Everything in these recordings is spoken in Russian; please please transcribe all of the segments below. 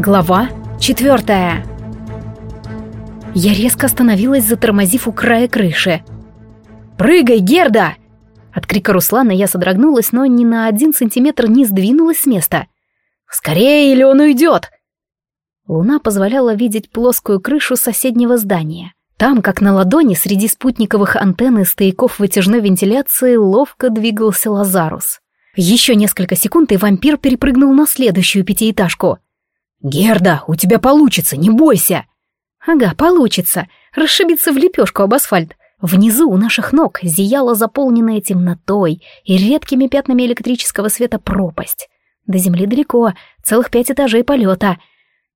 Глава четвертая. Я резко остановилась, затормозив у края крыши. «Прыгай, Герда!» От крика Руслана я содрогнулась, но ни на один сантиметр не сдвинулась с места. «Скорее, или он уйдет!» Луна позволяла видеть плоскую крышу соседнего здания. Там, как на ладони, среди спутниковых антенн и стояков вытяжной вентиляции ловко двигался Лазарус. Еще несколько секунд, и вампир перепрыгнул на следующую пятиэтажку — «Герда, у тебя получится, не бойся!» «Ага, получится. Расшибиться в лепешку об асфальт. Внизу у наших ног зияла заполненная темнотой и редкими пятнами электрического света пропасть. До земли далеко, целых пять этажей полета.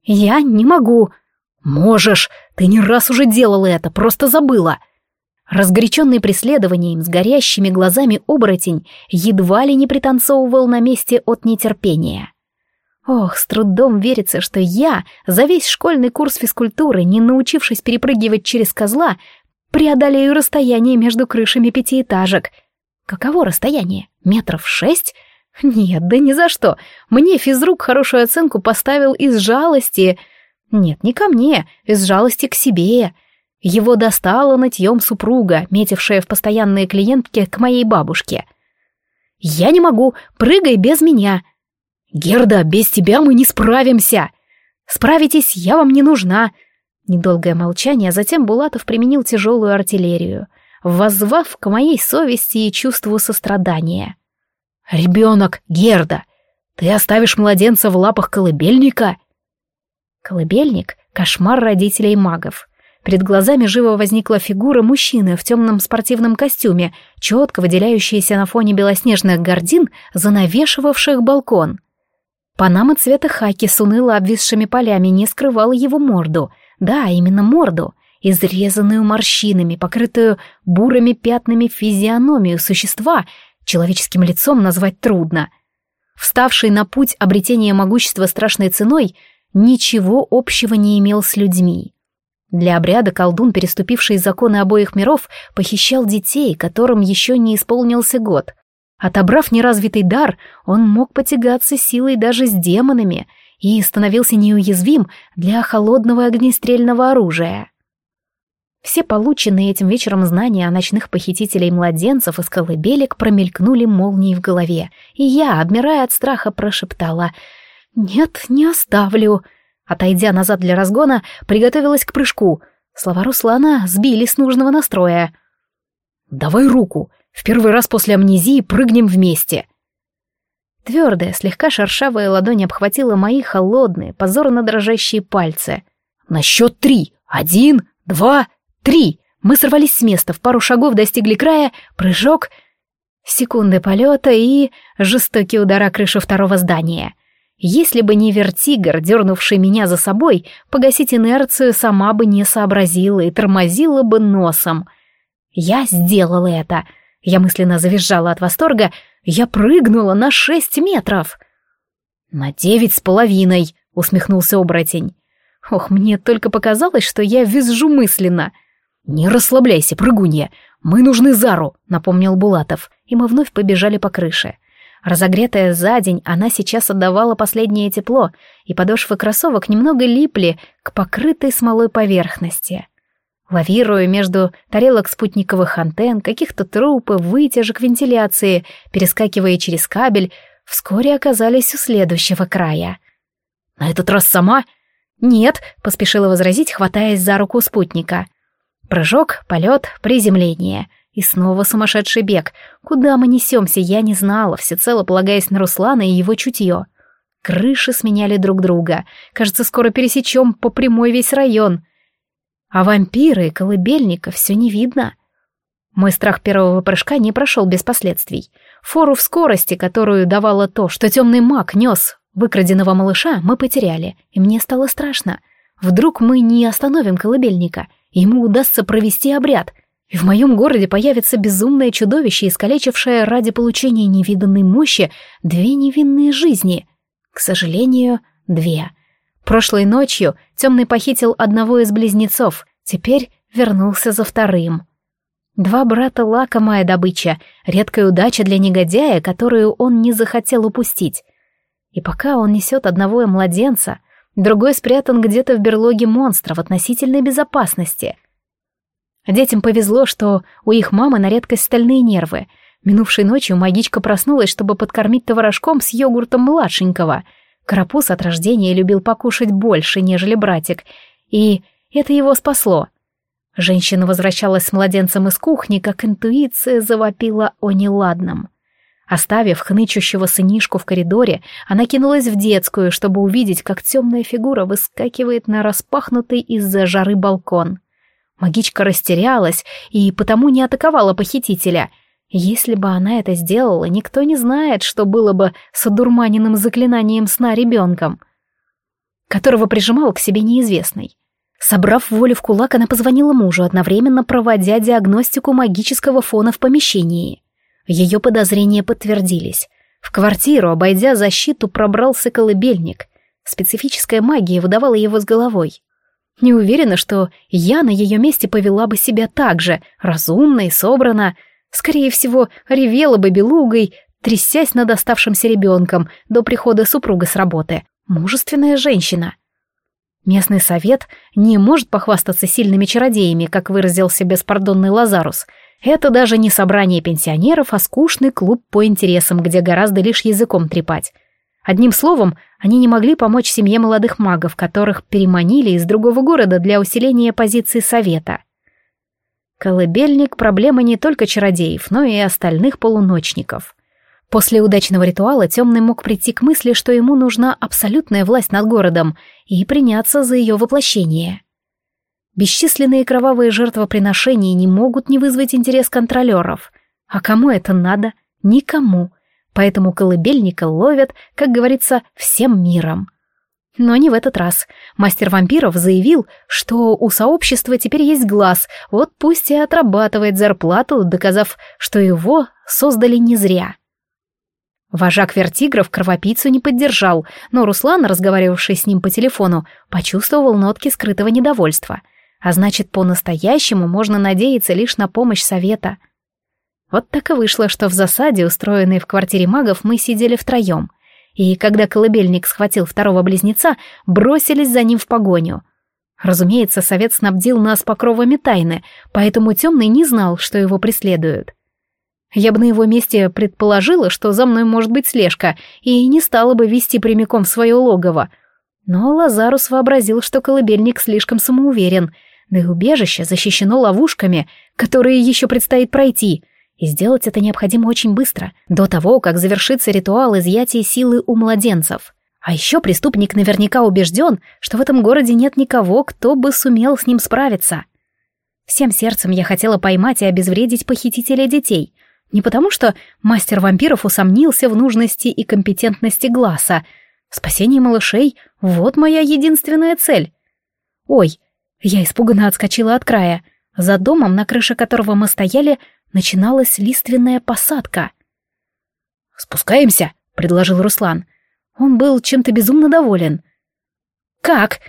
Я не могу. Можешь, ты не раз уже делала это, просто забыла. Разгоряченный преследованием с горящими глазами оборотень едва ли не пританцовывал на месте от нетерпения. Ох, с трудом верится, что я, за весь школьный курс физкультуры, не научившись перепрыгивать через козла, преодолею расстояние между крышами пятиэтажек. Каково расстояние? Метров шесть? Нет, да ни за что. Мне физрук хорошую оценку поставил из жалости. Нет, не ко мне, из жалости к себе. Его достала нытьем супруга, метившая в постоянные клиентки к моей бабушке. «Я не могу, прыгай без меня», «Герда, без тебя мы не справимся!» «Справитесь, я вам не нужна!» Недолгое молчание, а затем Булатов применил тяжелую артиллерию, воззвав к моей совести и чувству сострадания. «Ребенок, Герда, ты оставишь младенца в лапах колыбельника?» Колыбельник — кошмар родителей магов. Перед глазами живо возникла фигура мужчины в темном спортивном костюме, четко выделяющаяся на фоне белоснежных гордин, занавешивавших балкон. Панама цвета хаки с уныло обвисшими полями не скрывала его морду. Да, именно морду, изрезанную морщинами, покрытую бурыми пятнами физиономию существа, человеческим лицом назвать трудно. Вставший на путь обретения могущества страшной ценой, ничего общего не имел с людьми. Для обряда колдун, переступивший законы обоих миров, похищал детей, которым еще не исполнился год. Отобрав неразвитый дар, он мог потягаться силой даже с демонами и становился неуязвим для холодного огнестрельного оружия. Все полученные этим вечером знания о ночных похитителей младенцев из колыбелек промелькнули молнией в голове, и я, обмирая от страха, прошептала «Нет, не оставлю». Отойдя назад для разгона, приготовилась к прыжку. Слова Руслана сбили с нужного настроя. «Давай руку!» В первый раз после амнезии прыгнем вместе. Твердая, слегка шершавая ладонь обхватила мои холодные, позорно дрожащие пальцы. На счет три. Один, два, три. Мы сорвались с места, в пару шагов достигли края, прыжок, секунды полета и жестокий удар о крышу второго здания. Если бы не вертигр, дернувший меня за собой, погасить инерцию сама бы не сообразила и тормозила бы носом. Я сделала это — я мысленно завизжала от восторга, я прыгнула на шесть метров. «На девять с половиной», — усмехнулся оборотень. «Ох, мне только показалось, что я визжу мысленно». «Не расслабляйся, прыгунья, мы нужны Зару», — напомнил Булатов, и мы вновь побежали по крыше. Разогретая за день, она сейчас отдавала последнее тепло, и подошвы кроссовок немного липли к покрытой смолой поверхности. Лавируя между тарелок спутниковых антенн, каких-то трупов, вытяжек вентиляции, перескакивая через кабель, вскоре оказались у следующего края. «На этот раз сама?» «Нет», — поспешила возразить, хватаясь за руку спутника. Прыжок, полет, приземление. И снова сумасшедший бег. Куда мы несемся, я не знала, всецело полагаясь на Руслана и его чутье. Крыши сменяли друг друга. Кажется, скоро пересечем по прямой весь район. А вампиры и колыбельника все не видно. Мой страх первого прыжка не прошел без последствий. Фору в скорости, которую давало то, что темный маг нес выкраденного малыша, мы потеряли, и мне стало страшно. Вдруг мы не остановим колыбельника, ему удастся провести обряд, и в моем городе появится безумное чудовище, искалечившее ради получения невиданной мощи две невинные жизни. К сожалению, две — Прошлой ночью темный похитил одного из близнецов, теперь вернулся за вторым. Два брата — лакомая добыча, редкая удача для негодяя, которую он не захотел упустить. И пока он несет одного младенца, другой спрятан где-то в берлоге монстра в относительной безопасности. Детям повезло, что у их мамы на редкость стальные нервы. Минувшей ночью магичка проснулась, чтобы подкормить творожком с йогуртом младшенького. Карапуз от рождения любил покушать больше, нежели братик, и это его спасло. Женщина возвращалась с младенцем из кухни, как интуиция завопила о неладном. Оставив хнычущего сынишку в коридоре, она кинулась в детскую, чтобы увидеть, как темная фигура выскакивает на распахнутый из-за жары балкон. Магичка растерялась и потому не атаковала похитителя. Если бы она это сделала, никто не знает, что было бы с одурманенным заклинанием сна ребенком, которого прижимал к себе неизвестный. Собрав волю в кулак, она позвонила мужу, одновременно проводя диагностику магического фона в помещении. Ее подозрения подтвердились. В квартиру, обойдя защиту, пробрался колыбельник. Специфическая магия выдавала его с головой. Не уверена, что я на ее месте повела бы себя так же, разумно и собрано. Скорее всего, ревела бы белугой, трясясь над оставшимся ребенком до прихода супруга с работы. Мужественная женщина. Местный совет не может похвастаться сильными чародеями, как выразился беспардонный Лазарус — это даже не собрание пенсионеров, а скучный клуб по интересам, где гораздо лишь языком трепать. Одним словом, они не могли помочь семье молодых магов, которых переманили из другого города для усиления позиции совета. Колыбельник — проблема не только чародеев, но и остальных полуночников. После удачного ритуала Темный мог прийти к мысли, что ему нужна абсолютная власть над городом, и приняться за ее воплощение. Бесчисленные кровавые жертвоприношения не могут не вызвать интерес контролеров. А кому это надо? Никому. Поэтому колыбельника ловят, как говорится, всем миром. Но не в этот раз. Мастер вампиров заявил, что у сообщества теперь есть глаз, вот пусть и отрабатывает зарплату, доказав, что его создали не зря. Вожак вертигров кровопийцу не поддержал, но Руслан, разговаривавший с ним по телефону, почувствовал нотки скрытого недовольства — а значит, по-настоящему можно надеяться лишь на помощь совета. Вот так и вышло, что в засаде, устроенной в квартире магов, мы сидели втроем. И когда колыбельник схватил второго близнеца, бросились за ним в погоню. Разумеется, совет снабдил нас покровами тайны, поэтому темный не знал, что его преследуют. Я бы на его месте предположила, что за мной может быть слежка, и не стала бы вести прямиком в свое логово. Но Лазарус вообразил, что колыбельник слишком самоуверен — да и убежище защищено ловушками, которые еще предстоит пройти, и сделать это необходимо очень быстро, до того, как завершится ритуал изъятия силы у младенцев. А еще преступник наверняка убежден, что в этом городе нет никого, кто бы сумел с ним справиться. Всем сердцем я хотела поймать и обезвредить похитителя детей. Не потому, что мастер вампиров усомнился в нужности и компетентности глаза. Спасение малышей — вот моя единственная цель. Ой, я испуганно отскочила от края. За домом, на крыше которого мы стояли, начиналась лиственная посадка. «Спускаемся», — предложил Руслан. Он был чем-то безумно доволен. «Как?»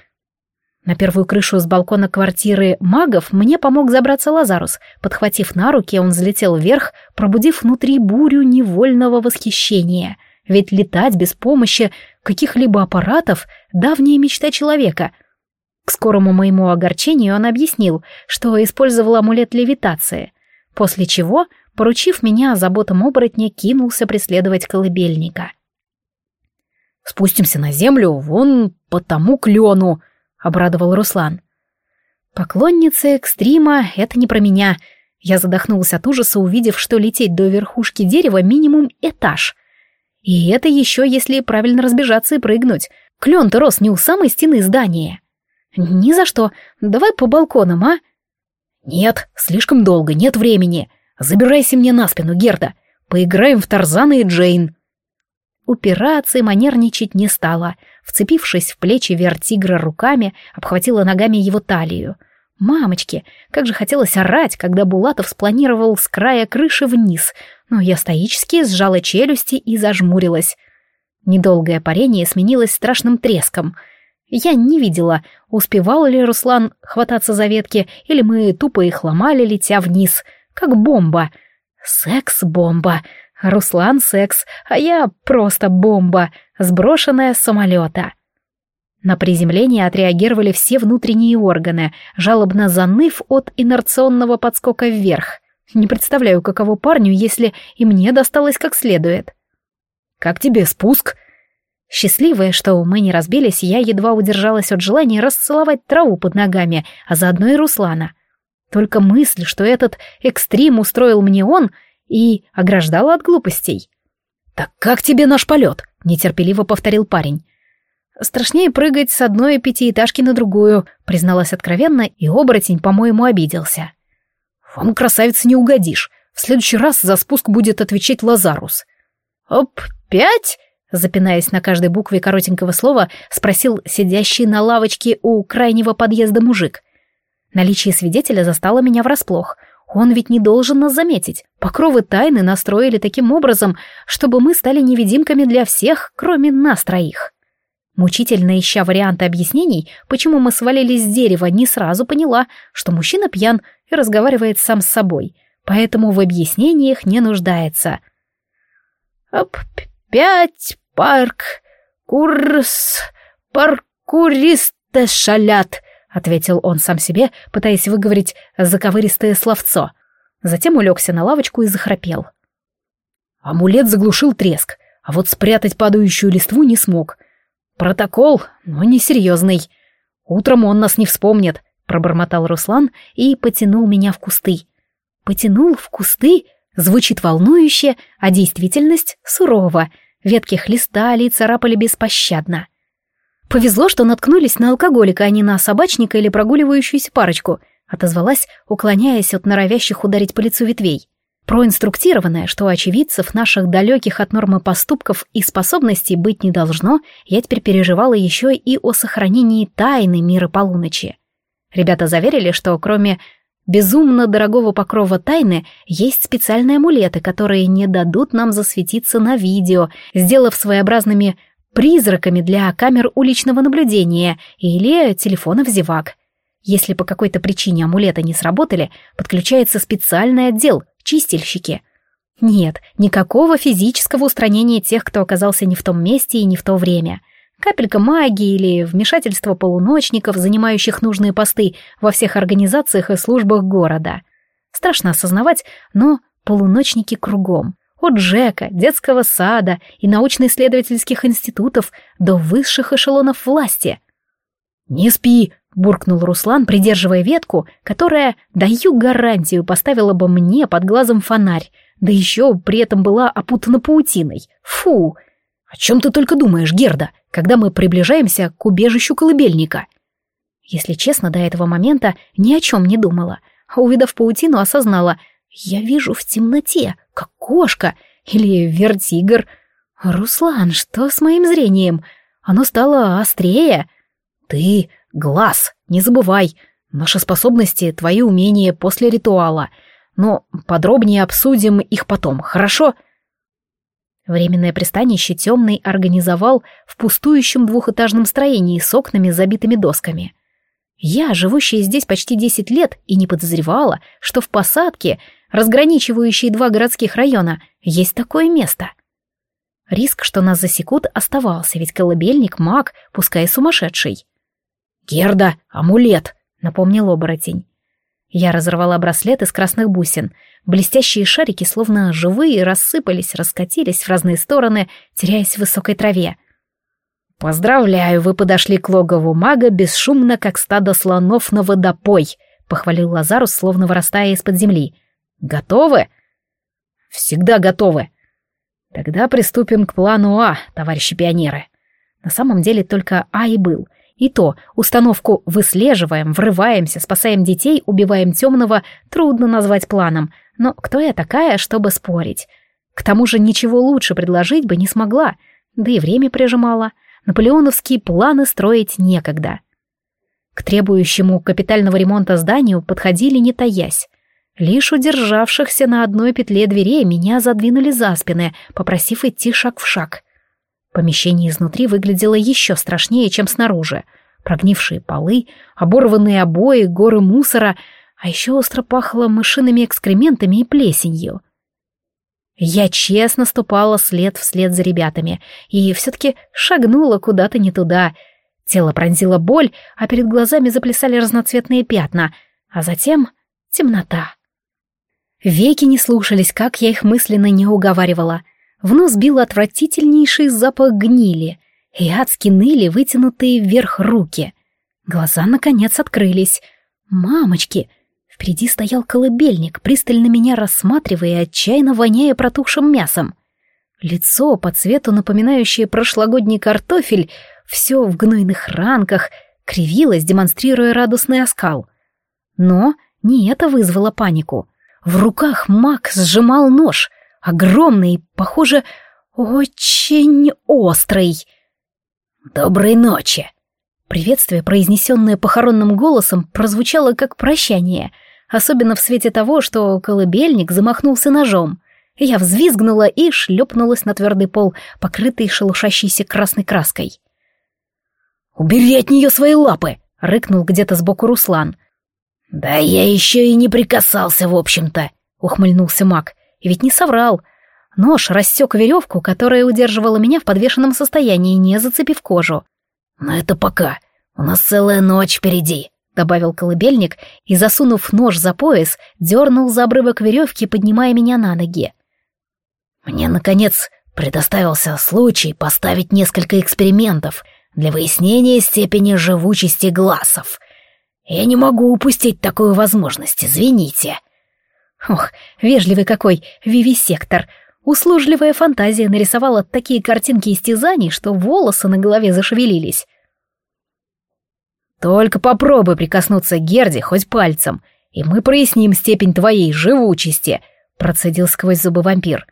На первую крышу с балкона квартиры магов мне помог забраться Лазарус. Подхватив на руки, он взлетел вверх, пробудив внутри бурю невольного восхищения. Ведь летать без помощи каких-либо аппаратов — давняя мечта человека — к скорому моему огорчению он объяснил, что использовал амулет левитации, после чего, поручив меня заботам оборотня, кинулся преследовать колыбельника. «Спустимся на землю вон по тому клену», — обрадовал Руслан. «Поклонница экстрима — это не про меня», я задохнулся от ужаса, увидев, что лететь до верхушки дерева минимум этаж. И это еще если правильно разбежаться и прыгнуть. Клен-то рос не у самой стены здания. «Ни за что. Давай по балконам, а?» «Нет, слишком долго, нет времени. Забирайся мне на спину, Герда. Поиграем в Тарзана и Джейн». Упираться и манерничать не стала. Вцепившись в плечи вертигра руками, обхватила ногами его талию. «Мамочки, как же хотелось орать, когда Булатов спланировал с края крыши вниз, но я стоически сжала челюсти и зажмурилась». Недолгое парение сменилось страшным треском — я не видела, успевал ли Руслан хвататься за ветки, или мы тупо их ломали, летя вниз, как бомба. Секс-бомба. Руслан секс, а я просто бомба, сброшенная с самолета. На приземление отреагировали все внутренние органы, жалобно заныв от инерционного подскока вверх. Не представляю, каково парню, если и мне досталось как следует. «Как тебе спуск?» Счастливая, что мы не разбились, я едва удержалась от желания расцеловать траву под ногами, а заодно и Руслана. Только мысль, что этот экстрим устроил мне он, и ограждала от глупостей. «Так как тебе наш полет?» — нетерпеливо повторил парень. «Страшнее прыгать с одной пятиэтажки на другую», — призналась откровенно, и оборотень, по-моему, обиделся. «Вам, красавица, не угодишь. В следующий раз за спуск будет отвечать Лазарус». «Оп, пять?» Запинаясь на каждой букве коротенького слова, спросил сидящий на лавочке у крайнего подъезда мужик. Наличие свидетеля застало меня врасплох. Он ведь не должен нас заметить. Покровы тайны настроили таким образом, чтобы мы стали невидимками для всех, кроме нас троих. Мучительно ища варианты объяснений, почему мы свалились с дерева, не сразу поняла, что мужчина пьян и разговаривает сам с собой, поэтому в объяснениях не нуждается. «Оп, пять парк, курс, паркуристы шалят», — ответил он сам себе, пытаясь выговорить заковыристое словцо. Затем улегся на лавочку и захрапел. Амулет заглушил треск, а вот спрятать падающую листву не смог. Протокол, но несерьезный. Утром он нас не вспомнит, пробормотал Руслан и потянул меня в кусты. Потянул в кусты? Звучит волнующе, а действительность сурова — Ветки хлестали и царапали беспощадно. «Повезло, что наткнулись на алкоголика, а не на собачника или прогуливающуюся парочку», отозвалась, уклоняясь от норовящих ударить по лицу ветвей. Проинструктированная, что очевидцев наших далеких от нормы поступков и способностей быть не должно, я теперь переживала еще и о сохранении тайны мира полуночи. Ребята заверили, что кроме безумно дорогого покрова тайны есть специальные амулеты, которые не дадут нам засветиться на видео, сделав своеобразными призраками для камер уличного наблюдения или телефонов зевак. Если по какой-то причине амулеты не сработали, подключается специальный отдел — чистильщики. Нет, никакого физического устранения тех, кто оказался не в том месте и не в то время — Капелька магии или вмешательство полуночников, занимающих нужные посты во всех организациях и службах города. Страшно осознавать, но полуночники кругом. От ЖЭКа, детского сада и научно-исследовательских институтов до высших эшелонов власти. «Не спи!» — буркнул Руслан, придерживая ветку, которая, даю гарантию, поставила бы мне под глазом фонарь, да еще при этом была опутана паутиной. Фу! «О чем ты только думаешь, Герда, когда мы приближаемся к убежищу колыбельника?» Если честно, до этого момента ни о чем не думала, а увидав паутину, осознала, я вижу в темноте, как кошка или вертигр. «Руслан, что с моим зрением? Оно стало острее?» «Ты — глаз, не забывай. Наши способности — твои умения после ритуала. Но подробнее обсудим их потом, хорошо?» Временное пристанище темный организовал в пустующем двухэтажном строении с окнами, забитыми досками. Я, живущая здесь почти десять лет, и не подозревала, что в посадке, разграничивающей два городских района, есть такое место. Риск, что нас засекут, оставался, ведь колыбельник маг, пускай сумасшедший. «Герда, амулет!» — напомнил оборотень. Я разорвала браслет из красных бусин. Блестящие шарики, словно живые, рассыпались, раскатились в разные стороны, теряясь в высокой траве. «Поздравляю, вы подошли к логову мага бесшумно, как стадо слонов на водопой», — похвалил Лазарус, словно вырастая из-под земли. «Готовы?» «Всегда готовы». «Тогда приступим к плану А, товарищи пионеры». На самом деле только А и был — и то, установку «выслеживаем», «врываемся», «спасаем детей», «убиваем темного» трудно назвать планом, но кто я такая, чтобы спорить? К тому же ничего лучше предложить бы не смогла, да и время прижимала. Наполеоновские планы строить некогда. К требующему капитального ремонта зданию подходили не таясь. Лишь удержавшихся на одной петле дверей меня задвинули за спины, попросив идти шаг в шаг. Помещение изнутри выглядело еще страшнее, чем снаружи. Прогнившие полы, оборванные обои, горы мусора, а еще остро пахло мышиными экскрементами и плесенью. Я честно ступала след вслед за ребятами и все-таки шагнула куда-то не туда. Тело пронзило боль, а перед глазами заплясали разноцветные пятна, а затем темнота. Веки не слушались, как я их мысленно не уговаривала. В нос бил отвратительнейший запах гнили, и адски ныли вытянутые вверх руки. Глаза, наконец, открылись. «Мамочки!» Впереди стоял колыбельник, пристально меня рассматривая и отчаянно воняя протухшим мясом. Лицо, по цвету напоминающее прошлогодний картофель, все в гнойных ранках, кривилось, демонстрируя радостный оскал. Но не это вызвало панику. В руках маг сжимал нож, огромный, похоже, очень острый. «Доброй ночи!» Приветствие, произнесенное похоронным голосом, прозвучало как прощание, особенно в свете того, что колыбельник замахнулся ножом. Я взвизгнула и шлепнулась на твердый пол, покрытый шелушащейся красной краской. «Убери от нее свои лапы!» — рыкнул где-то сбоку Руслан. «Да я еще и не прикасался, в общем-то», — ухмыльнулся маг. И ведь не соврал. Нож рассек веревку, которая удерживала меня в подвешенном состоянии, не зацепив кожу. «Но это пока. У нас целая ночь впереди», — добавил колыбельник и, засунув нож за пояс, дернул за обрывок веревки, поднимая меня на ноги. «Мне, наконец, предоставился случай поставить несколько экспериментов для выяснения степени живучести глазов. Я не могу упустить такую возможность, извините». Ох, вежливый какой, вивисектор. Услужливая фантазия нарисовала такие картинки истязаний, что волосы на голове зашевелились. «Только попробуй прикоснуться к Герде хоть пальцем, и мы проясним степень твоей живучести», — процедил сквозь зубы вампир.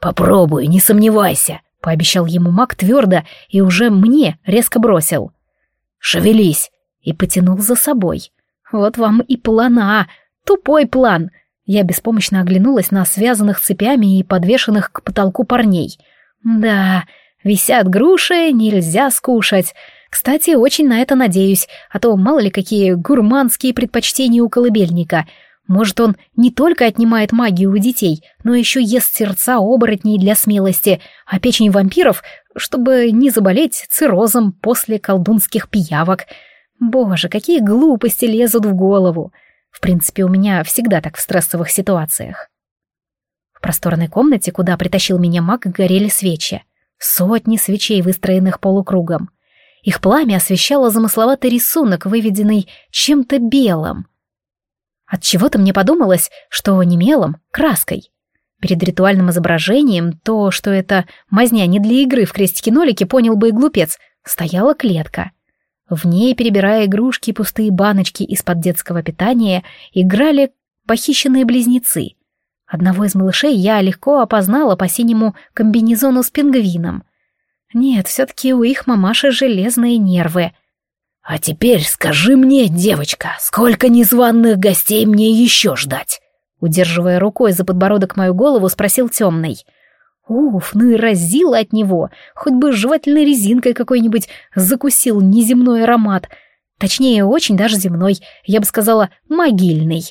«Попробуй, не сомневайся», — пообещал ему маг твердо и уже мне резко бросил. «Шевелись!» и потянул за собой. «Вот вам и плана, тупой план!» Я беспомощно оглянулась на связанных цепями и подвешенных к потолку парней. Да, висят груши, нельзя скушать. Кстати, очень на это надеюсь, а то мало ли какие гурманские предпочтения у колыбельника. Может, он не только отнимает магию у детей, но еще ест сердца оборотней для смелости, а печень вампиров, чтобы не заболеть циррозом после колдунских пиявок. Боже, какие глупости лезут в голову. В принципе, у меня всегда так в стрессовых ситуациях. В просторной комнате, куда притащил меня маг, горели свечи. Сотни свечей, выстроенных полукругом. Их пламя освещало замысловатый рисунок, выведенный чем-то белым. От чего-то мне подумалось, что не мелом, краской. Перед ритуальным изображением то, что это мазня не для игры в крестики-нолики, понял бы и глупец, стояла клетка — в ней, перебирая игрушки и пустые баночки из-под детского питания, играли похищенные близнецы. Одного из малышей я легко опознала по синему комбинезону с пингвином. Нет, все-таки у их мамаши железные нервы. «А теперь скажи мне, девочка, сколько незваных гостей мне еще ждать?» Удерживая рукой за подбородок мою голову, спросил темный — Уф, ну и разило от него, хоть бы жевательной резинкой какой-нибудь закусил неземной аромат. Точнее, очень даже земной, я бы сказала, могильный.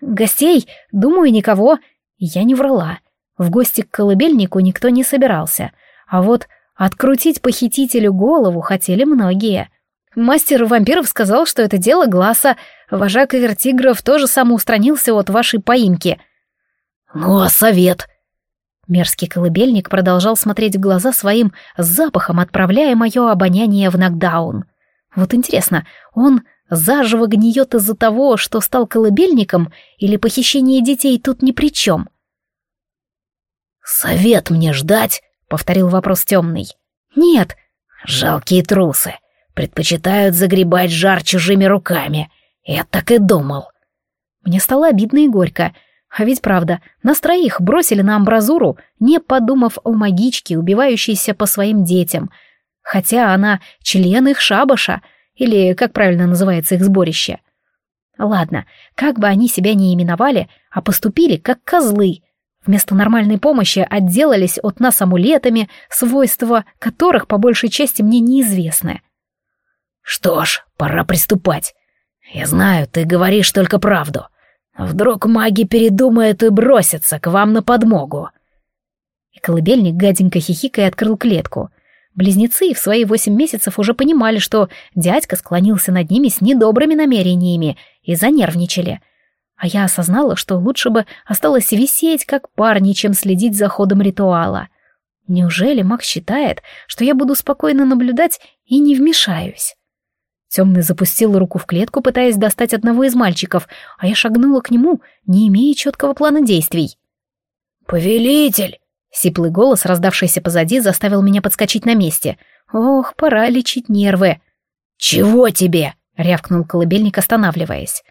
Гостей, думаю, никого. Я не врала. В гости к колыбельнику никто не собирался. А вот открутить похитителю голову хотели многие. Мастер вампиров сказал, что это дело глаза. Вожак вертигров тоже самоустранился от вашей поимки. «Ну а совет?» Мерзкий колыбельник продолжал смотреть в глаза своим запахом, отправляя мое обоняние в нокдаун. Вот интересно, он заживо гниет из-за того, что стал колыбельником, или похищение детей тут ни при чем? «Совет мне ждать?» — повторил вопрос темный. «Нет». «Жалкие трусы. Предпочитают загребать жар чужими руками. Я так и думал». Мне стало обидно и горько — а ведь правда, нас троих бросили на амбразуру, не подумав о магичке, убивающейся по своим детям. Хотя она член их шабаша, или как правильно называется их сборище. Ладно, как бы они себя не именовали, а поступили как козлы. Вместо нормальной помощи отделались от нас амулетами, свойства которых по большей части мне неизвестны. «Что ж, пора приступать. Я знаю, ты говоришь только правду». Вдруг маги передумают и бросятся к вам на подмогу. И колыбельник гаденько хихикая открыл клетку. Близнецы в свои восемь месяцев уже понимали, что дядька склонился над ними с недобрыми намерениями и занервничали. А я осознала, что лучше бы осталось висеть, как парни, чем следить за ходом ритуала. Неужели Мак считает, что я буду спокойно наблюдать и не вмешаюсь? Темный запустил руку в клетку, пытаясь достать одного из мальчиков, а я шагнула к нему, не имея четкого плана действий. «Повелитель!» Сиплый голос, раздавшийся позади, заставил меня подскочить на месте. «Ох, пора лечить нервы!» «Чего тебе?» — рявкнул колыбельник, останавливаясь.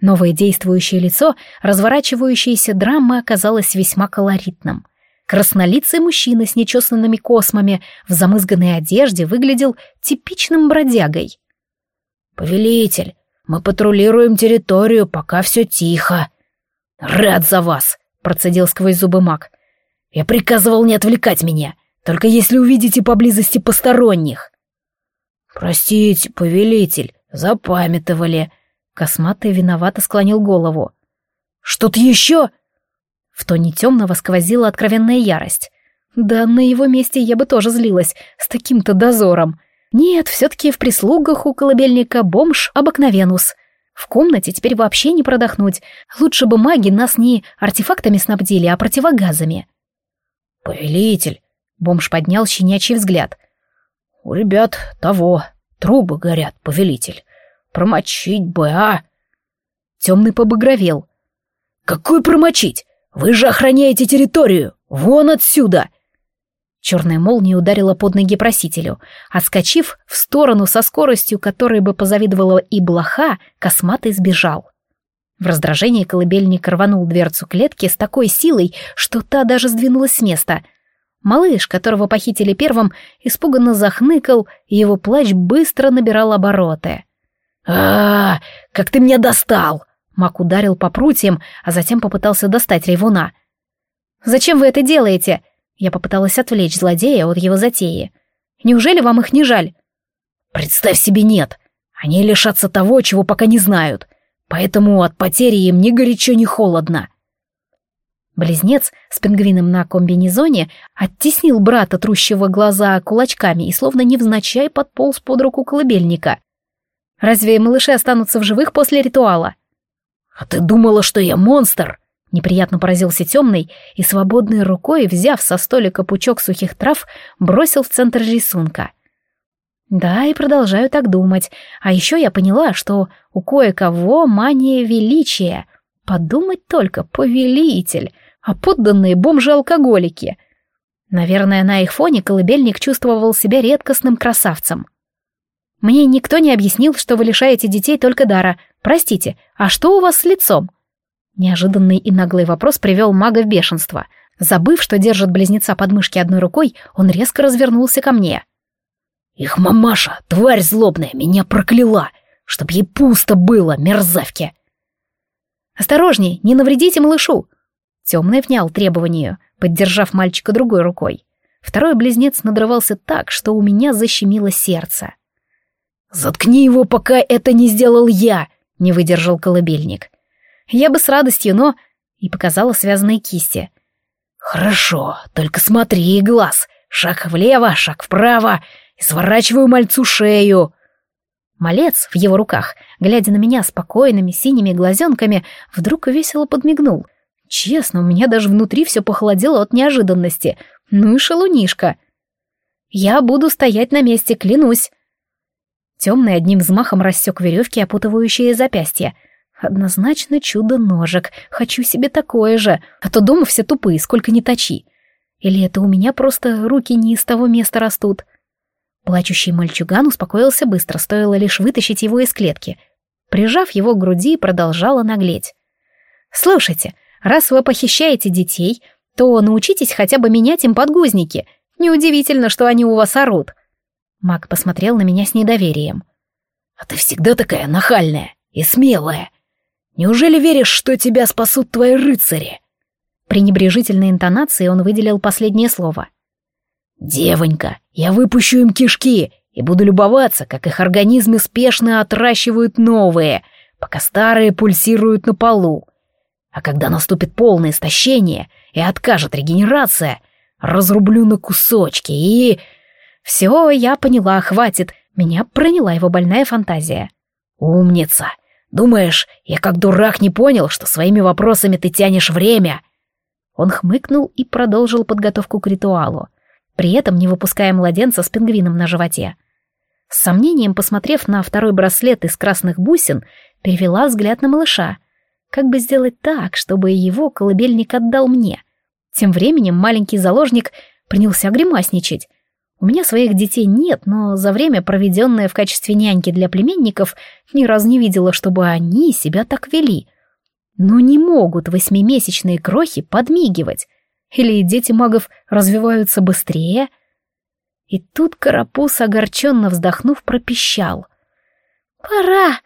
Новое действующее лицо, разворачивающееся драмы, оказалось весьма колоритным. Краснолицый мужчина с нечесанными космами в замызганной одежде выглядел типичным бродягой. «Повелитель, мы патрулируем территорию, пока все тихо». «Рад за вас», — процедил сквозь зубы маг. «Я приказывал не отвлекать меня, только если увидите поблизости посторонних». «Простите, повелитель, запамятовали». Косматый виновато склонил голову. «Что-то еще?» В тоне темного сквозила откровенная ярость. Да на его месте я бы тоже злилась, с таким-то дозором. Нет, все-таки в прислугах у колыбельника бомж обыкновенус. В комнате теперь вообще не продохнуть. Лучше бы маги нас не артефактами снабдили, а противогазами. «Повелитель!» — бомж поднял щенячий взгляд. «У ребят того, трубы горят, повелитель. Промочить бы, а!» Темный побагровел. «Какой промочить? Вы же охраняете территорию! Вон отсюда!» Черная молния ударила под ноги просителю. Отскочив в сторону со скоростью, которой бы позавидовала и блоха, косматый сбежал. В раздражении колыбельник рванул дверцу клетки с такой силой, что та даже сдвинулась с места. Малыш, которого похитили первым, испуганно захныкал, и его плач быстро набирал обороты. а, как ты меня достал!» Мак ударил по прутьям, а затем попытался достать ревуна. «Зачем вы это делаете?» Я попыталась отвлечь злодея от его затеи. «Неужели вам их не жаль?» «Представь себе, нет. Они лишатся того, чего пока не знают. Поэтому от потери им ни горячо, ни холодно». Близнец с пингвином на комбинезоне оттеснил брата, трущего глаза кулачками, и словно невзначай подполз под руку колыбельника. «Разве малыши останутся в живых после ритуала?» «А ты думала, что я монстр?» Неприятно поразился темный и свободной рукой, взяв со столика пучок сухих трав, бросил в центр рисунка. Да, и продолжаю так думать. А еще я поняла, что у кое-кого мания величия. Подумать только, повелитель, а подданные бомжи-алкоголики. Наверное, на их фоне колыбельник чувствовал себя редкостным красавцем. Мне никто не объяснил, что вы лишаете детей только дара. Простите, а что у вас с лицом? Неожиданный и наглый вопрос привел мага в бешенство. Забыв, что держит близнеца под мышки одной рукой, он резко развернулся ко мне. «Их мамаша, тварь злобная, меня прокляла! Чтоб ей пусто было, мерзавки!» «Осторожней, не навредите малышу!» Темный внял требованию, поддержав мальчика другой рукой. Второй близнец надрывался так, что у меня защемило сердце. «Заткни его, пока это не сделал я!» — не выдержал колыбельник. Я бы с радостью, но...» И показала связанные кисти. «Хорошо, только смотри, глаз. Шаг влево, шаг вправо, и сворачиваю мальцу шею». Малец в его руках, глядя на меня спокойными синими глазенками, вдруг весело подмигнул. Честно, у меня даже внутри все похолодело от неожиданности. Ну и шалунишка. «Я буду стоять на месте, клянусь». Темный одним взмахом рассек веревки, опутывающие запястья — Однозначно чудо-ножик. Хочу себе такое же, а то дома все тупые, сколько ни точи. Или это у меня просто руки не из того места растут? Плачущий мальчуган успокоился быстро, стоило лишь вытащить его из клетки. Прижав его к груди, продолжала наглеть. «Слушайте, раз вы похищаете детей, то научитесь хотя бы менять им подгузники. Неудивительно, что они у вас орут». Мак посмотрел на меня с недоверием. «А ты всегда такая нахальная и смелая. Неужели веришь, что тебя спасут твои рыцари?» При небрежительной интонации он выделил последнее слово. «Девонька, я выпущу им кишки и буду любоваться, как их организмы спешно отращивают новые, пока старые пульсируют на полу. А когда наступит полное истощение и откажет регенерация, разрублю на кусочки и... Все, я поняла, хватит. Меня проняла его больная фантазия. Умница. Думаешь, я как дурак не понял, что своими вопросами ты тянешь время? Он хмыкнул и продолжил подготовку к ритуалу, при этом не выпуская младенца с пингвином на животе. С сомнением посмотрев на второй браслет из красных бусин, перевела взгляд на малыша. Как бы сделать так, чтобы его колыбельник отдал мне? Тем временем маленький заложник принялся гримасничать. У меня своих детей нет, но за время, проведенное в качестве няньки для племенников, ни разу не видела, чтобы они себя так вели. Но не могут восьмимесячные крохи подмигивать. Или дети магов развиваются быстрее? И тут Карапуз, огорченно вздохнув, пропищал. «Пора!»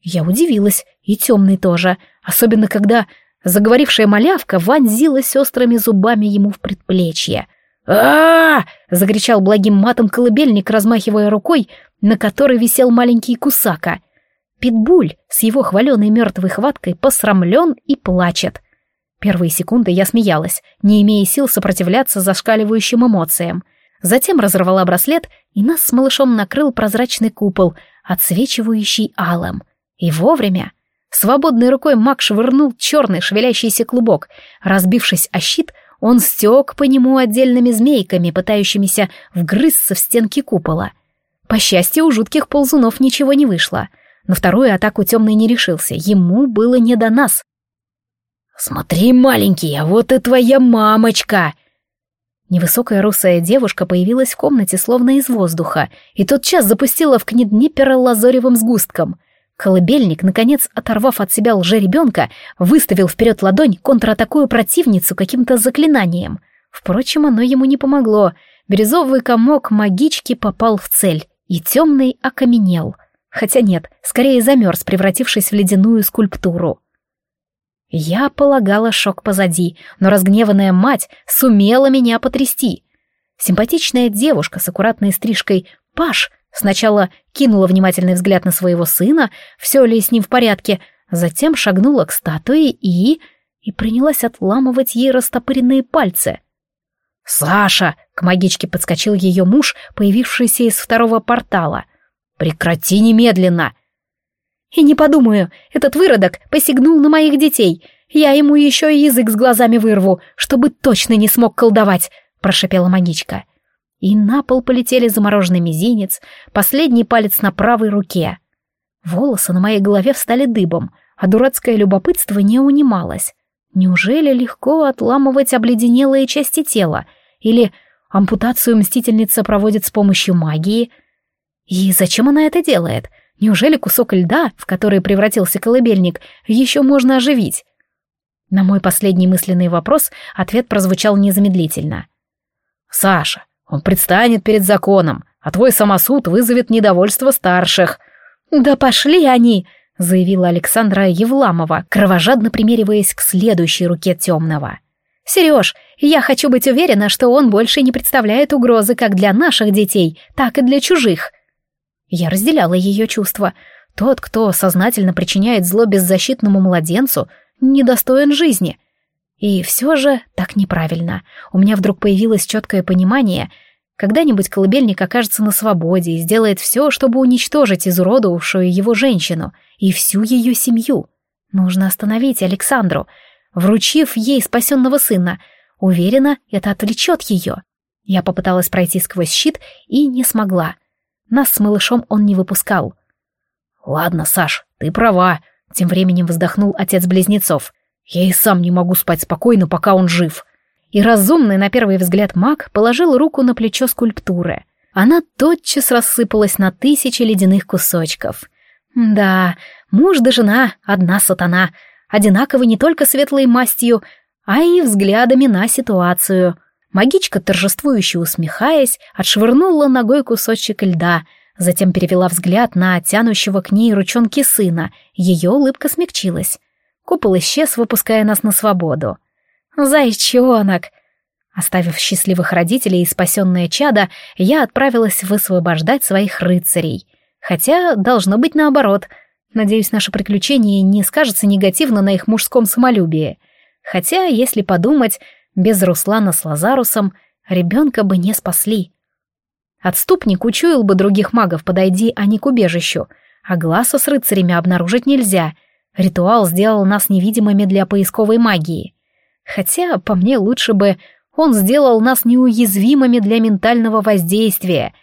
Я удивилась, и темный тоже, особенно когда заговорившая малявка вонзилась острыми зубами ему в предплечье — а, закричал благим матом колыбельник, размахивая рукой, на которой висел маленький кусака. Питбуль с его хваленой мертвой хваткой посрамлен и плачет. Первые секунды я смеялась, не имея сил сопротивляться зашкаливающим эмоциям. Затем разорвала браслет, и нас с малышом накрыл прозрачный купол, отсвечивающий алым. И вовремя. Свободной рукой маг швырнул черный шевелящийся клубок. Разбившись о щит, он стек по нему отдельными змейками, пытающимися вгрызться в стенки купола. По счастью, у жутких ползунов ничего не вышло. На вторую атаку темный не решился, ему было не до нас. «Смотри, маленький, а вот и твоя мамочка!» Невысокая русая девушка появилась в комнате словно из воздуха и тотчас запустила в Кнеднепера лазоревым сгустком — Колыбельник, наконец, оторвав от себя лжеребенка, выставил вперед ладонь, контратакуя противницу каким-то заклинанием. Впрочем, оно ему не помогло. Бирюзовый комок магички попал в цель, и темный окаменел. Хотя нет, скорее замерз, превратившись в ледяную скульптуру. Я полагала шок позади, но разгневанная мать сумела меня потрясти. Симпатичная девушка с аккуратной стрижкой Паш Сначала кинула внимательный взгляд на своего сына, все ли с ним в порядке, затем шагнула к статуе и... и принялась отламывать ей растопыренные пальцы. «Саша!» — к магичке подскочил ее муж, появившийся из второго портала. «Прекрати немедленно!» «И не подумаю, этот выродок посягнул на моих детей. Я ему еще и язык с глазами вырву, чтобы точно не смог колдовать», — прошепела магичка и на пол полетели замороженный мизинец, последний палец на правой руке. Волосы на моей голове встали дыбом, а дурацкое любопытство не унималось. Неужели легко отламывать обледенелые части тела? Или ампутацию мстительница проводит с помощью магии? И зачем она это делает? Неужели кусок льда, в который превратился колыбельник, еще можно оживить? На мой последний мысленный вопрос ответ прозвучал незамедлительно. «Саша, он предстанет перед законом, а твой самосуд вызовет недовольство старших». «Да пошли они!» — заявила Александра Евламова, кровожадно примериваясь к следующей руке темного. «Сереж, я хочу быть уверена, что он больше не представляет угрозы как для наших детей, так и для чужих». Я разделяла ее чувства. Тот, кто сознательно причиняет зло беззащитному младенцу, недостоин жизни — и все же так неправильно. У меня вдруг появилось четкое понимание. Когда-нибудь колыбельник окажется на свободе и сделает все, чтобы уничтожить изуродовавшую его женщину и всю ее семью. Нужно остановить Александру, вручив ей спасенного сына. Уверена, это отвлечет ее. Я попыталась пройти сквозь щит и не смогла. Нас с малышом он не выпускал. «Ладно, Саш, ты права», — тем временем вздохнул отец близнецов. Я и сам не могу спать спокойно, пока он жив. И разумный, на первый взгляд, маг положил руку на плечо скульптуры. Она тотчас рассыпалась на тысячи ледяных кусочков. Да, муж да жена — одна сатана, одинаковы не только светлой мастью, а и взглядами на ситуацию. Магичка, торжествующе усмехаясь, отшвырнула ногой кусочек льда, затем перевела взгляд на тянущего к ней ручонки сына, ее улыбка смягчилась. Купол исчез, выпуская нас на свободу. «Зайчонок!» Оставив счастливых родителей и спасенное чадо, я отправилась высвобождать своих рыцарей. Хотя должно быть наоборот. Надеюсь, наше приключение не скажется негативно на их мужском самолюбии. Хотя, если подумать, без Руслана с Лазарусом ребенка бы не спасли. Отступник учуял бы других магов, подойди они к убежищу, а глаза с рыцарями обнаружить нельзя. Ритуал сделал нас невидимыми для поисковой магии. Хотя, по мне, лучше бы он сделал нас неуязвимыми для ментального воздействия,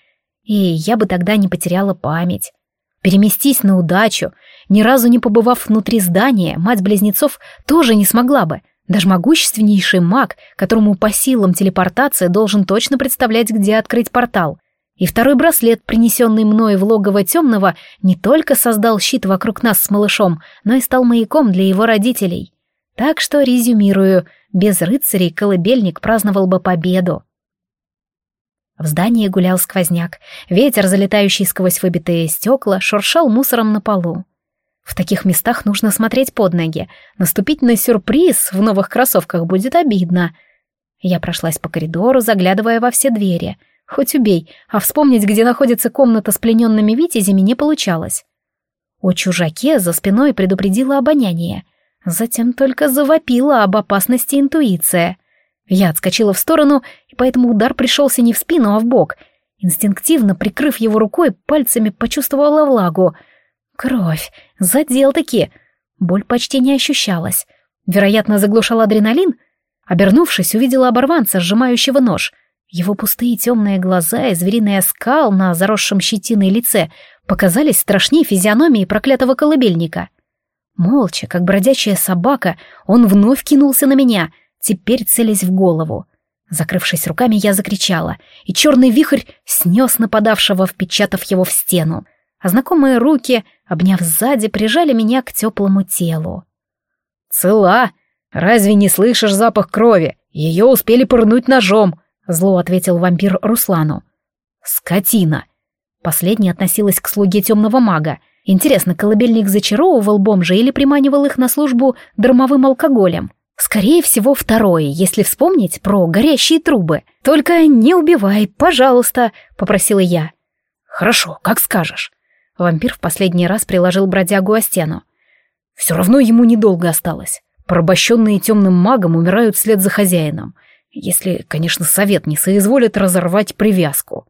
и я бы тогда не потеряла память. Переместись на удачу, ни разу не побывав внутри здания, мать близнецов тоже не смогла бы. Даже могущественнейший маг, которому по силам телепортация, должен точно представлять, где открыть портал. И второй браслет, принесенный мной в логово темного, не только создал щит вокруг нас с малышом, но и стал маяком для его родителей. Так что, резюмирую, без рыцарей колыбельник праздновал бы победу. В здании гулял сквозняк, ветер, залетающий сквозь выбитые стекла, шуршал мусором на полу. В таких местах нужно смотреть под ноги. Наступить на сюрприз в новых кроссовках будет обидно. Я прошлась по коридору, заглядывая во все двери — Хоть убей, а вспомнить, где находится комната с плененными витязями, не получалось. О чужаке за спиной предупредила обоняние. Затем только завопила об опасности интуиция. Я отскочила в сторону, и поэтому удар пришелся не в спину, а в бок. Инстинктивно, прикрыв его рукой, пальцами почувствовала влагу. Кровь. Задел-таки. Боль почти не ощущалась. Вероятно, заглушал адреналин. Обернувшись, увидела оборванца, сжимающего нож — его пустые темные глаза и звериный оскал на заросшем щетиной лице показались страшнее физиономии проклятого колыбельника. Молча, как бродячая собака, он вновь кинулся на меня, теперь целясь в голову. Закрывшись руками, я закричала, и черный вихрь снес нападавшего, впечатав его в стену. А знакомые руки, обняв сзади, прижали меня к теплому телу. «Цела! Разве не слышишь запах крови? Ее успели пырнуть ножом!» Зло ответил вампир Руслану. «Скотина!» Последняя относилась к слуге темного мага. Интересно, колыбельник зачаровывал бомжа или приманивал их на службу дармовым алкоголем? Скорее всего, второе, если вспомнить про горящие трубы. «Только не убивай, пожалуйста», — попросила я. «Хорошо, как скажешь». Вампир в последний раз приложил бродягу о стену. Все равно ему недолго осталось. Порабощенные темным магом умирают вслед за хозяином. Если, конечно, совет не соизволит разорвать привязку.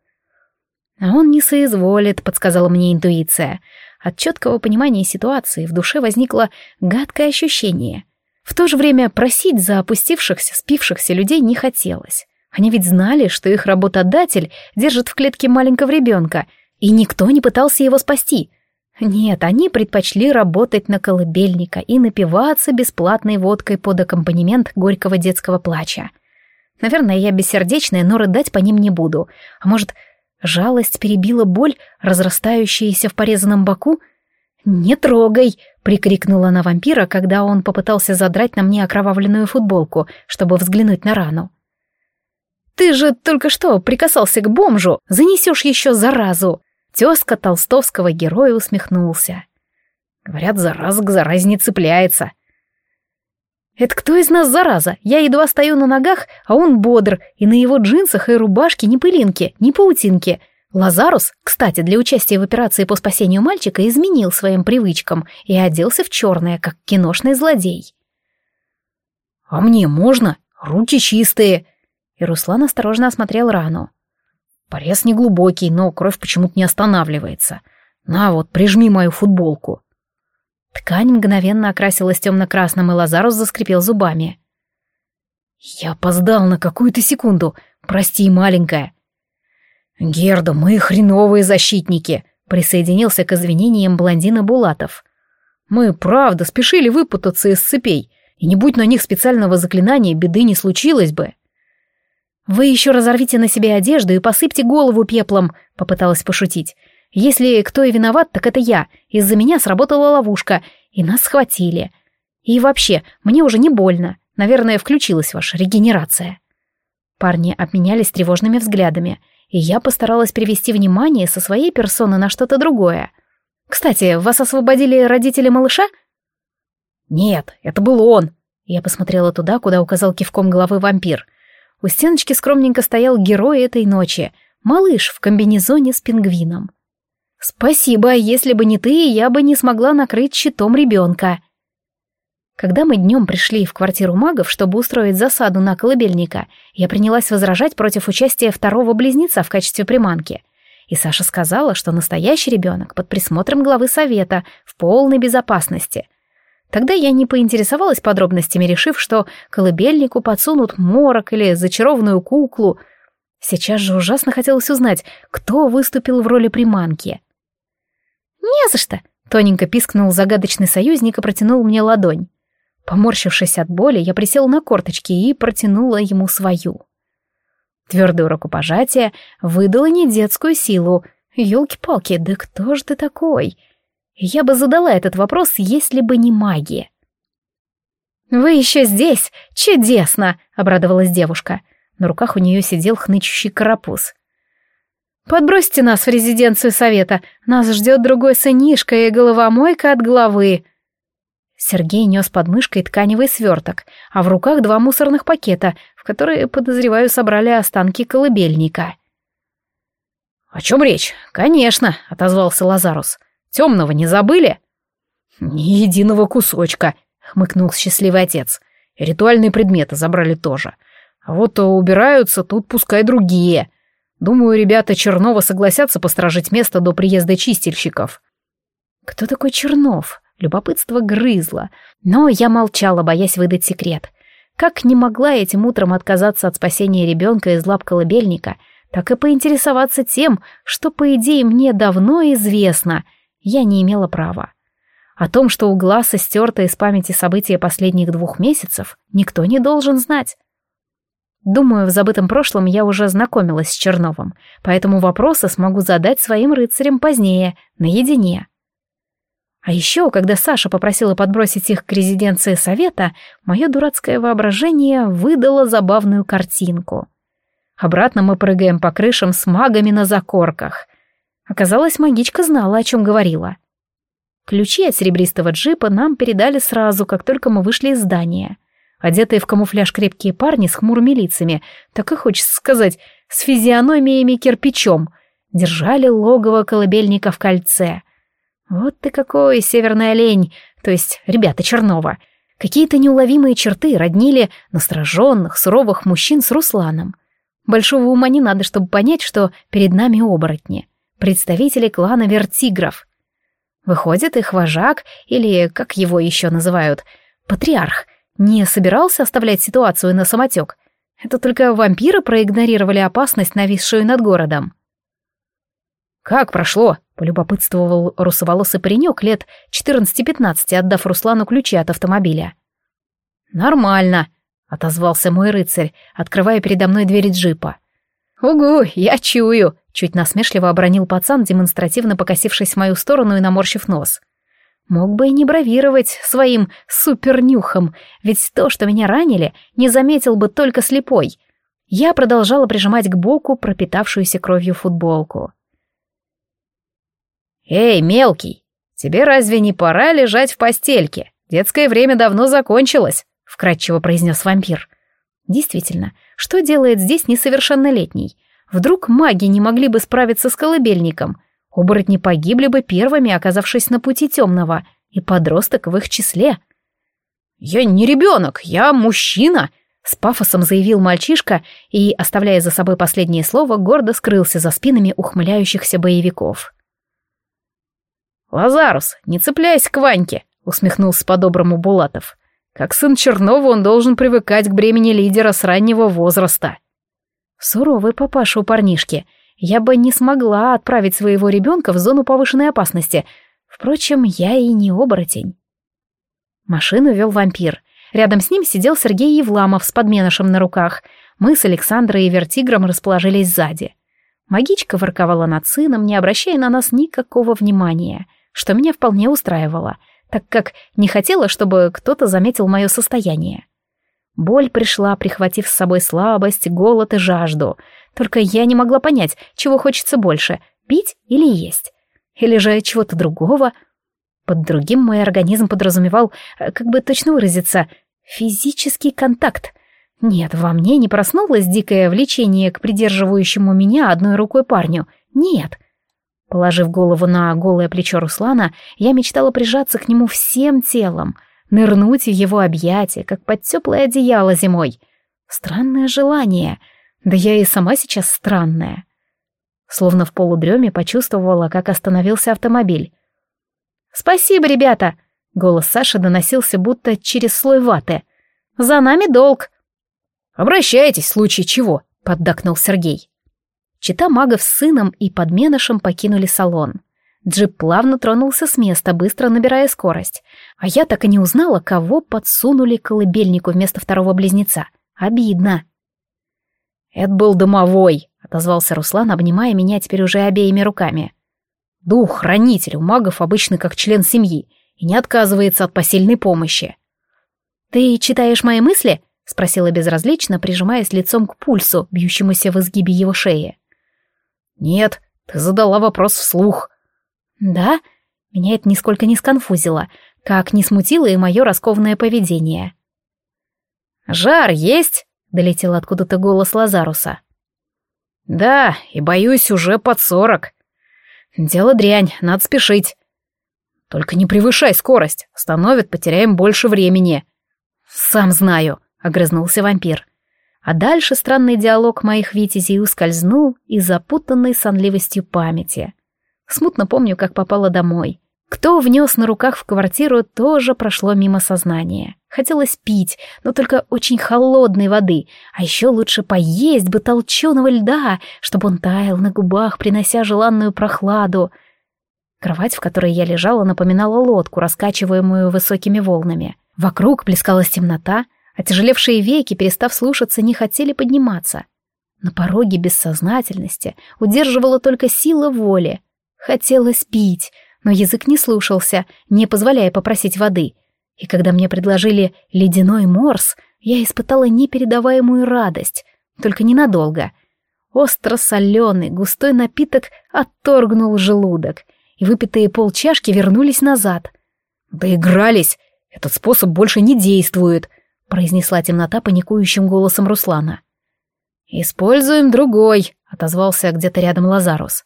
А он не соизволит, подсказала мне интуиция. От четкого понимания ситуации в душе возникло гадкое ощущение. В то же время просить за опустившихся, спившихся людей не хотелось. Они ведь знали, что их работодатель держит в клетке маленького ребенка, и никто не пытался его спасти. Нет, они предпочли работать на колыбельника и напиваться бесплатной водкой под аккомпанемент горького детского плача. Наверное, я бессердечная, но рыдать по ним не буду. А может, жалость перебила боль, разрастающаяся в порезанном боку? «Не трогай!» — прикрикнула на вампира, когда он попытался задрать на мне окровавленную футболку, чтобы взглянуть на рану. «Ты же только что прикасался к бомжу, занесешь еще заразу!» Тезка толстовского героя усмехнулся. Говорят, зараза к заразе не цепляется. Это кто из нас зараза? Я едва стою на ногах, а он бодр, и на его джинсах и рубашке ни пылинки, ни паутинки. Лазарус, кстати, для участия в операции по спасению мальчика изменил своим привычкам и оделся в черное, как киношный злодей. «А мне можно? Руки чистые!» И Руслан осторожно осмотрел рану. Порез неглубокий, но кровь почему-то не останавливается. На вот, прижми мою футболку. Ткань мгновенно окрасилась темно-красным, и Лазарус заскрипел зубами. «Я опоздал на какую-то секунду. Прости, маленькая». «Герда, мы хреновые защитники», — присоединился к извинениям блондина Булатов. «Мы, правда, спешили выпутаться из цепей, и не будь на них специального заклинания, беды не случилось бы». «Вы еще разорвите на себе одежду и посыпьте голову пеплом», — попыталась пошутить. Если кто и виноват, так это я. Из-за меня сработала ловушка, и нас схватили. И вообще, мне уже не больно. Наверное, включилась ваша регенерация. Парни обменялись тревожными взглядами, и я постаралась перевести внимание со своей персоны на что-то другое. «Кстати, вас освободили родители малыша?» «Нет, это был он!» Я посмотрела туда, куда указал кивком головы вампир. У стеночки скромненько стоял герой этой ночи — малыш в комбинезоне с пингвином. «Спасибо, если бы не ты, я бы не смогла накрыть щитом ребенка». Когда мы днем пришли в квартиру магов, чтобы устроить засаду на колыбельника, я принялась возражать против участия второго близнеца в качестве приманки. И Саша сказала, что настоящий ребенок под присмотром главы совета в полной безопасности. Тогда я не поинтересовалась подробностями, решив, что колыбельнику подсунут морок или зачарованную куклу. Сейчас же ужасно хотелось узнать, кто выступил в роли приманки. «Не за что!» — тоненько пискнул загадочный союзник и протянул мне ладонь. Поморщившись от боли, я присел на корточки и протянула ему свою. Твердое рукопожатие выдало не детскую силу. Ёлки-палки, да кто же ты такой? Я бы задала этот вопрос, если бы не магия. «Вы еще здесь? Чудесно!» — обрадовалась девушка. На руках у нее сидел хнычущий карапуз. «Подбросьте нас в резиденцию совета. Нас ждет другой сынишка и головомойка от головы». Сергей нес под мышкой тканевый сверток, а в руках два мусорных пакета, в которые, подозреваю, собрали останки колыбельника. «О чем речь? Конечно», — отозвался Лазарус. «Темного не забыли?» «Ни единого кусочка», — хмыкнул счастливый отец. «Ритуальные предметы забрали тоже. А вот убираются тут пускай другие. Думаю, ребята Чернова согласятся постражить место до приезда чистильщиков». «Кто такой Чернов?» Любопытство грызло, но я молчала, боясь выдать секрет. Как не могла этим утром отказаться от спасения ребенка из лап колыбельника, так и поинтересоваться тем, что, по идее, мне давно известно, я не имела права. О том, что у глаза стерто из памяти события последних двух месяцев, никто не должен знать. Думаю, в забытом прошлом я уже знакомилась с Черновым, поэтому вопросы смогу задать своим рыцарям позднее, наедине. А еще, когда Саша попросила подбросить их к резиденции совета, мое дурацкое воображение выдало забавную картинку. Обратно мы прыгаем по крышам с магами на закорках. Оказалось, магичка знала, о чем говорила. Ключи от серебристого джипа нам передали сразу, как только мы вышли из здания. Одетые в камуфляж крепкие парни с хмурыми лицами, так и хочется сказать, с физиономиями кирпичом, держали логово колыбельника в кольце — вот ты какой, северный олень, то есть ребята Чернова. Какие-то неуловимые черты роднили настороженных, суровых мужчин с Русланом. Большого ума не надо, чтобы понять, что перед нами оборотни, представители клана Вертигров. Выходит, их вожак, или, как его еще называют, патриарх, не собирался оставлять ситуацию на самотек. Это только вампиры проигнорировали опасность, нависшую над городом. «Как прошло?» — полюбопытствовал русоволосый паренек лет 14-15, отдав Руслану ключи от автомобиля. «Нормально», — отозвался мой рыцарь, открывая передо мной двери джипа. «Угу, я чую», — чуть насмешливо обронил пацан, демонстративно покосившись в мою сторону и наморщив нос. Мог бы и не бравировать своим супернюхом, ведь то, что меня ранили, не заметил бы только слепой. Я продолжала прижимать к боку пропитавшуюся кровью футболку. «Эй, мелкий, тебе разве не пора лежать в постельке? Детское время давно закончилось», — вкратчиво произнес вампир. «Действительно, что делает здесь несовершеннолетний? Вдруг маги не могли бы справиться с колыбельником? Оборотни погибли бы первыми, оказавшись на пути темного, и подросток в их числе». «Я не ребенок, я мужчина», — с пафосом заявил мальчишка и, оставляя за собой последнее слово, гордо скрылся за спинами ухмыляющихся боевиков. «Лазарус, не цепляйся к Ваньке», — усмехнулся по-доброму Булатов. «Как сын Чернова он должен привыкать к бремени лидера с раннего возраста». Суровый папаша у парнишки. Я бы не смогла отправить своего ребенка в зону повышенной опасности. Впрочем, я и не оборотень. Машину вел вампир. Рядом с ним сидел Сергей Евламов с подменышем на руках. Мы с Александрой и Вертигром расположились сзади. Магичка ворковала над сыном, не обращая на нас никакого внимания — что меня вполне устраивало, так как не хотела, чтобы кто-то заметил мое состояние. Боль пришла, прихватив с собой слабость, голод и жажду. Только я не могла понять, чего хочется больше — пить или есть. Или же чего-то другого. Под другим мой организм подразумевал, э, как бы точно выразиться, физический контакт. Нет, во мне не проснулось дикое влечение к придерживающему меня одной рукой парню. Нет — Положив голову на голое плечо Руслана, я мечтала прижаться к нему всем телом, нырнуть в его объятия, как под теплое одеяло зимой. Странное желание. Да я и сама сейчас странная. Словно в полудреме почувствовала, как остановился автомобиль. «Спасибо, ребята!» — голос Саши доносился будто через слой ваты. «За нами долг!» «Обращайтесь, в случае чего!» — поддакнул Сергей. Чита магов с сыном и подменышем покинули салон. Джип плавно тронулся с места, быстро набирая скорость. А я так и не узнала, кого подсунули колыбельнику вместо второго близнеца. Обидно. «Это был домовой», — отозвался Руслан, обнимая меня теперь уже обеими руками. «Дух-хранитель у магов обычно как член семьи и не отказывается от посильной помощи». «Ты читаешь мои мысли?» — спросила безразлично, прижимаясь лицом к пульсу, бьющемуся в изгибе его шеи. «Нет, ты задала вопрос вслух». «Да?» Меня это нисколько не сконфузило, как не смутило и мое раскованное поведение. «Жар есть?» — долетел откуда-то голос Лазаруса. «Да, и боюсь, уже под сорок. Дело дрянь, надо спешить. Только не превышай скорость, остановит, потеряем больше времени». «Сам знаю», — огрызнулся вампир. А дальше странный диалог моих витязей ускользнул из запутанной сонливостью памяти. Смутно помню, как попала домой. Кто внес на руках в квартиру, тоже прошло мимо сознания. Хотелось пить, но только очень холодной воды, а еще лучше поесть бы толченого льда, чтобы он таял на губах, принося желанную прохладу. Кровать, в которой я лежала, напоминала лодку, раскачиваемую высокими волнами. Вокруг плескалась темнота — Отяжелевшие веки, перестав слушаться, не хотели подниматься. На пороге бессознательности удерживала только сила воли. Хотелось пить, но язык не слушался, не позволяя попросить воды. И когда мне предложили ледяной морс, я испытала непередаваемую радость, только ненадолго. Остро-соленый, густой напиток отторгнул желудок, и выпитые полчашки вернулись назад. «Доигрались! Этот способ больше не действует!» — произнесла темнота паникующим голосом Руслана. «Используем другой», — отозвался где-то рядом Лазарус.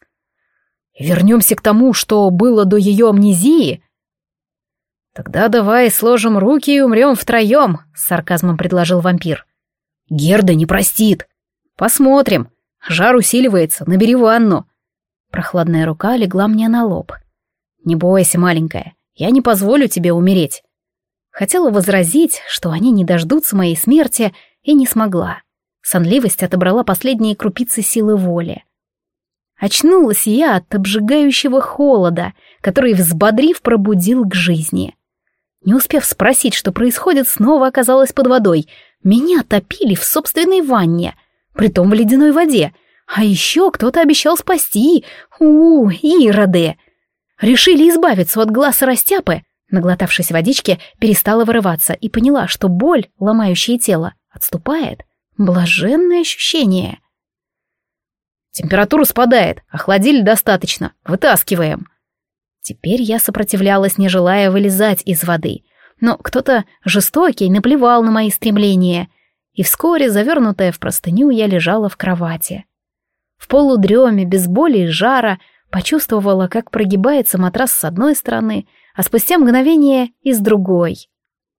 «Вернемся к тому, что было до ее амнезии?» «Тогда давай сложим руки и умрем втроем», — с сарказмом предложил вампир. «Герда не простит. Посмотрим. Жар усиливается, набери ванну». Прохладная рука легла мне на лоб. «Не бойся, маленькая, я не позволю тебе умереть. Хотела возразить, что они не дождутся моей смерти, и не смогла. Сонливость отобрала последние крупицы силы воли. Очнулась я от обжигающего холода, который, взбодрив, пробудил к жизни. Не успев спросить, что происходит, снова оказалась под водой. Меня топили в собственной ванне, притом в ледяной воде. А еще кто-то обещал спасти. У, -у ироды! Решили избавиться от глаз растяпы, Наглотавшись водички, перестала вырываться и поняла, что боль, ломающая тело, отступает. Блаженное ощущение. Температура спадает, охладили достаточно, вытаскиваем. Теперь я сопротивлялась, не желая вылезать из воды. Но кто-то жестокий наплевал на мои стремления, и вскоре, завернутая в простыню, я лежала в кровати. В полудреме, без боли и жара, почувствовала, как прогибается матрас с одной стороны — а спустя мгновение и с другой.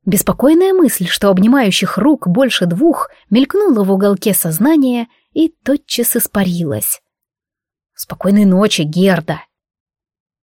Беспокойная мысль, что обнимающих рук больше двух, мелькнула в уголке сознания и тотчас испарилась. «Спокойной ночи, Герда!»